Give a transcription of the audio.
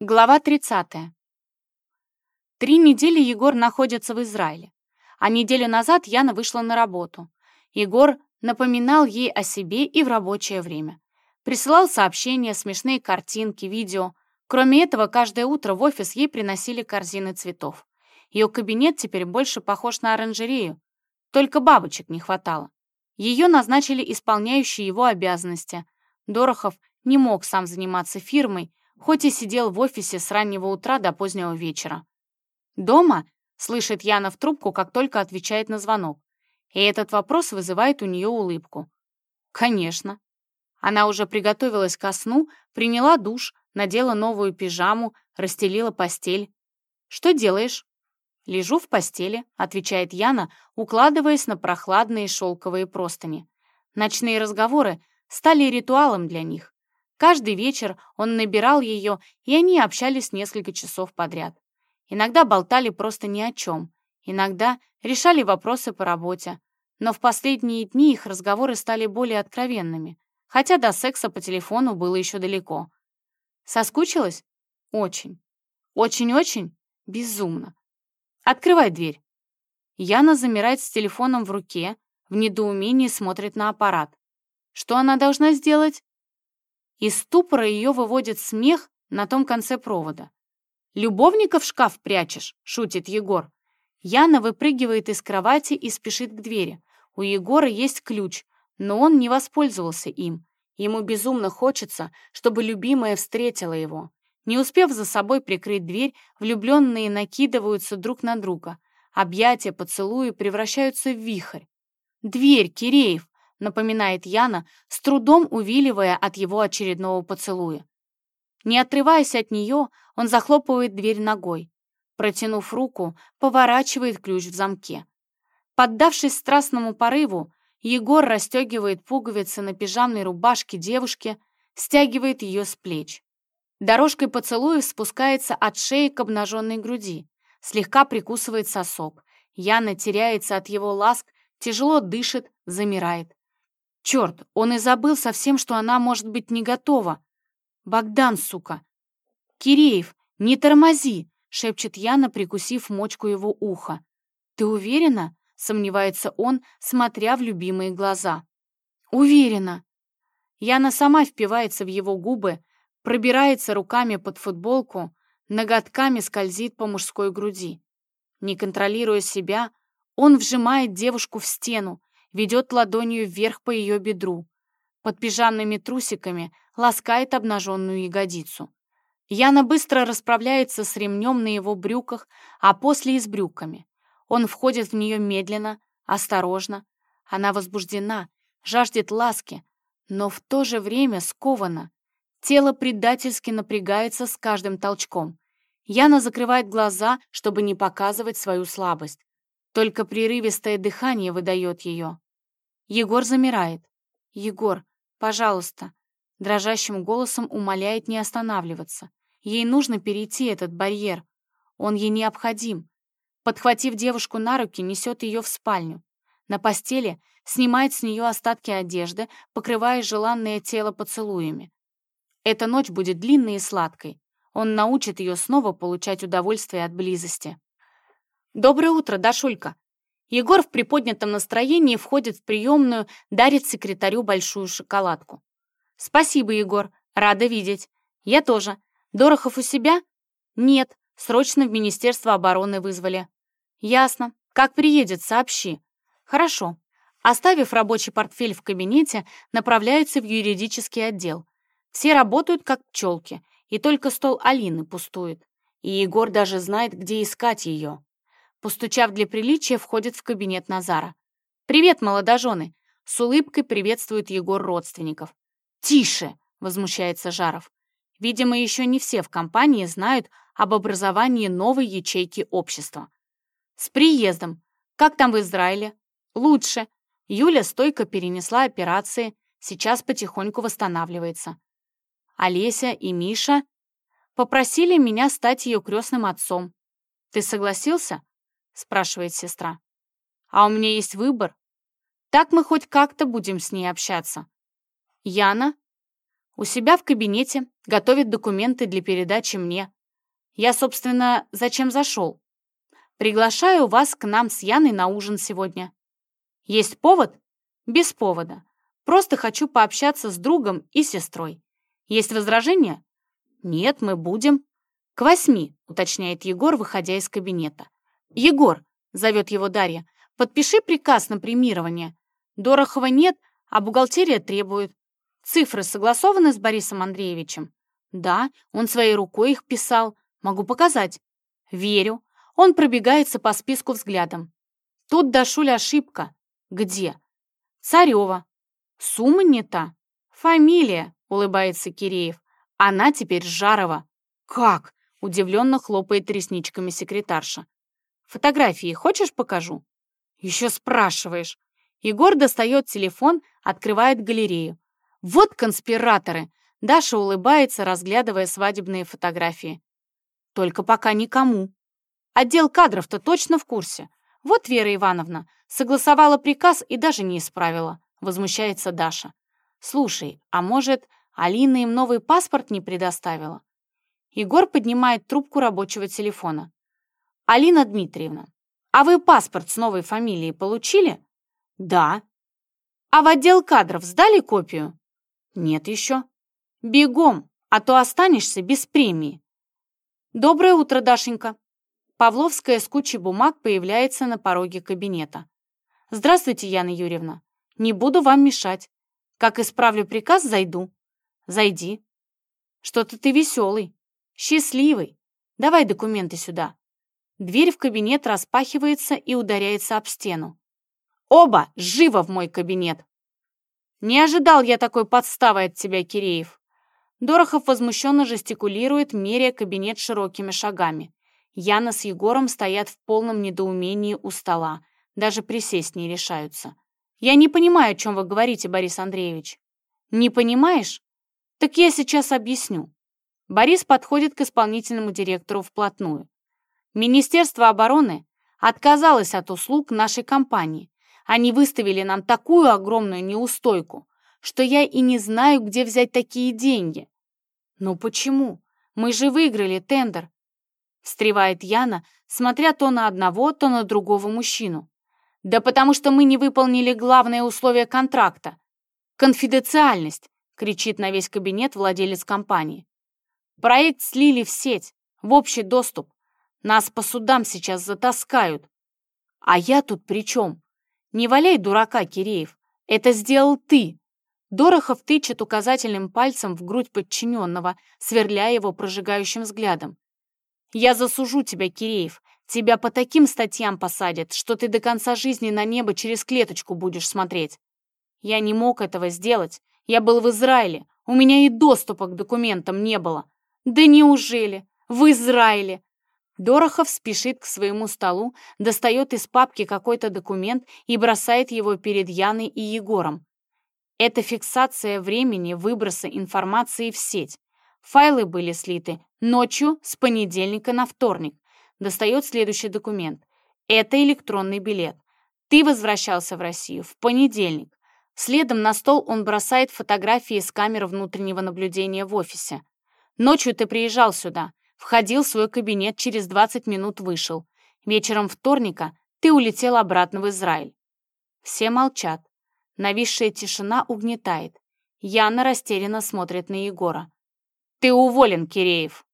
Глава 30. Три недели Егор находится в Израиле, а неделю назад Яна вышла на работу. Егор напоминал ей о себе и в рабочее время. Присылал сообщения, смешные картинки, видео. Кроме этого, каждое утро в офис ей приносили корзины цветов. Ее кабинет теперь больше похож на оранжерею, только бабочек не хватало. Ее назначили исполняющей его обязанности. Дорохов не мог сам заниматься фирмой, хоть и сидел в офисе с раннего утра до позднего вечера. «Дома?» — слышит Яна в трубку, как только отвечает на звонок. И этот вопрос вызывает у нее улыбку. «Конечно». Она уже приготовилась ко сну, приняла душ, надела новую пижаму, расстелила постель. «Что делаешь?» «Лежу в постели», — отвечает Яна, укладываясь на прохладные шелковые простыни. Ночные разговоры стали ритуалом для них. Каждый вечер он набирал ее, и они общались несколько часов подряд. Иногда болтали просто ни о чем, иногда решали вопросы по работе. Но в последние дни их разговоры стали более откровенными, хотя до секса по телефону было еще далеко. Соскучилась? Очень. Очень-очень? Безумно. Открывай дверь. Яна замирает с телефоном в руке, в недоумении смотрит на аппарат. Что она должна сделать? Из ступора ее выводит смех на том конце провода. «Любовника в шкаф прячешь?» — шутит Егор. Яна выпрыгивает из кровати и спешит к двери. У Егора есть ключ, но он не воспользовался им. Ему безумно хочется, чтобы любимая встретила его. Не успев за собой прикрыть дверь, влюбленные накидываются друг на друга. Объятия, поцелуи превращаются в вихрь. «Дверь, Киреев!» Напоминает Яна, с трудом увиливая от его очередного поцелуя. Не отрываясь от нее, он захлопывает дверь ногой. Протянув руку, поворачивает ключ в замке. Поддавшись страстному порыву, Егор расстегивает пуговицы на пижамной рубашке девушки, стягивает ее с плеч. Дорожкой поцелуев спускается от шеи к обнаженной груди, слегка прикусывает сосок. Яна теряется от его ласк, тяжело дышит, замирает. Черт, он и забыл совсем, что она может быть не готова. Богдан, сука! Киреев, не тормози! шепчет Яна, прикусив мочку его уха. Ты уверена? сомневается он, смотря в любимые глаза. Уверена. Яна сама впивается в его губы, пробирается руками под футболку, ноготками скользит по мужской груди. Не контролируя себя, он вжимает девушку в стену, ведет ладонью вверх по ее бедру. Под пижамными трусиками ласкает обнаженную ягодицу. Яна быстро расправляется с ремнем на его брюках, а после и с брюками. Он входит в нее медленно, осторожно. Она возбуждена, жаждет ласки, но в то же время скована. Тело предательски напрягается с каждым толчком. Яна закрывает глаза, чтобы не показывать свою слабость. Только прерывистое дыхание выдает ее. Егор замирает. «Егор, пожалуйста!» Дрожащим голосом умоляет не останавливаться. Ей нужно перейти этот барьер. Он ей необходим. Подхватив девушку на руки, несет ее в спальню. На постели снимает с нее остатки одежды, покрывая желанное тело поцелуями. Эта ночь будет длинной и сладкой. Он научит ее снова получать удовольствие от близости. «Доброе утро, Дашулька!» Егор в приподнятом настроении входит в приемную, дарит секретарю большую шоколадку. «Спасибо, Егор. Рада видеть. Я тоже. Дорохов у себя?» «Нет. Срочно в Министерство обороны вызвали». «Ясно. Как приедет, сообщи». «Хорошо». Оставив рабочий портфель в кабинете, направляются в юридический отдел. Все работают как пчелки, и только стол Алины пустует. И Егор даже знает, где искать ее. Постучав для приличия, входит в кабинет Назара. «Привет, молодожены!» С улыбкой приветствует Егор родственников. «Тише!» — возмущается Жаров. Видимо, еще не все в компании знают об образовании новой ячейки общества. «С приездом! Как там в Израиле?» «Лучше!» Юля стойко перенесла операции, сейчас потихоньку восстанавливается. Олеся и Миша попросили меня стать ее крестным отцом. Ты согласился? Спрашивает сестра. А у меня есть выбор. Так мы хоть как-то будем с ней общаться. Яна? У себя в кабинете готовит документы для передачи мне. Я, собственно, зачем зашел? Приглашаю вас к нам с Яной на ужин сегодня. Есть повод? Без повода. Просто хочу пообщаться с другом и сестрой. Есть возражения? Нет, мы будем. К восьми, уточняет Егор, выходя из кабинета. Егор, зовет его Дарья, подпиши приказ на премирование. Дорохова нет, а бухгалтерия требует. Цифры согласованы с Борисом Андреевичем? Да, он своей рукой их писал. Могу показать. Верю. Он пробегается по списку взглядом. Тут, Дашуля, ошибка. Где? Царева. Сумма не та. Фамилия, улыбается Киреев. Она теперь Жарова. Как? Удивленно хлопает ресничками секретарша. Фотографии хочешь покажу? Еще спрашиваешь. Егор достает телефон, открывает галерею. Вот конспираторы. Даша улыбается, разглядывая свадебные фотографии. Только пока никому. Отдел кадров-то точно в курсе. Вот Вера Ивановна согласовала приказ и даже не исправила. Возмущается Даша. Слушай, а может, Алина им новый паспорт не предоставила? Егор поднимает трубку рабочего телефона. «Алина Дмитриевна, а вы паспорт с новой фамилией получили?» «Да». «А в отдел кадров сдали копию?» «Нет еще». «Бегом, а то останешься без премии». «Доброе утро, Дашенька». Павловская с кучей бумаг появляется на пороге кабинета. «Здравствуйте, Яна Юрьевна. Не буду вам мешать. Как исправлю приказ, зайду». «Зайди». «Что-то ты веселый. Счастливый. Давай документы сюда». Дверь в кабинет распахивается и ударяется об стену. «Оба! Живо в мой кабинет!» «Не ожидал я такой подставы от тебя, Киреев!» Дорохов возмущенно жестикулирует, меряя кабинет широкими шагами. Яна с Егором стоят в полном недоумении у стола. Даже присесть не решаются. «Я не понимаю, о чем вы говорите, Борис Андреевич». «Не понимаешь? Так я сейчас объясню». Борис подходит к исполнительному директору вплотную. Министерство обороны отказалось от услуг нашей компании они выставили нам такую огромную неустойку, что я и не знаю, где взять такие деньги. Но почему? Мы же выиграли тендер. Встревает Яна, смотря то на одного, то на другого мужчину. Да потому что мы не выполнили главное условие контракта. Конфиденциальность, кричит на весь кабинет владелец компании. Проект слили в сеть, в общий доступ. Нас по судам сейчас затаскают. А я тут при чем? «Не валяй дурака, Киреев. Это сделал ты!» Дорохов тычет указательным пальцем в грудь подчиненного, сверляя его прожигающим взглядом. «Я засужу тебя, Киреев. Тебя по таким статьям посадят, что ты до конца жизни на небо через клеточку будешь смотреть. Я не мог этого сделать. Я был в Израиле. У меня и доступа к документам не было. Да неужели? В Израиле? Дорохов спешит к своему столу, достает из папки какой-то документ и бросает его перед Яной и Егором. Это фиксация времени выброса информации в сеть. Файлы были слиты ночью с понедельника на вторник. Достает следующий документ. Это электронный билет. Ты возвращался в Россию в понедельник. Следом на стол он бросает фотографии с камеры внутреннего наблюдения в офисе. Ночью ты приезжал сюда. Входил в свой кабинет, через 20 минут вышел. Вечером вторника ты улетел обратно в Израиль. Все молчат. Нависшая тишина угнетает. Яна растерянно смотрит на Егора. «Ты уволен, Киреев!»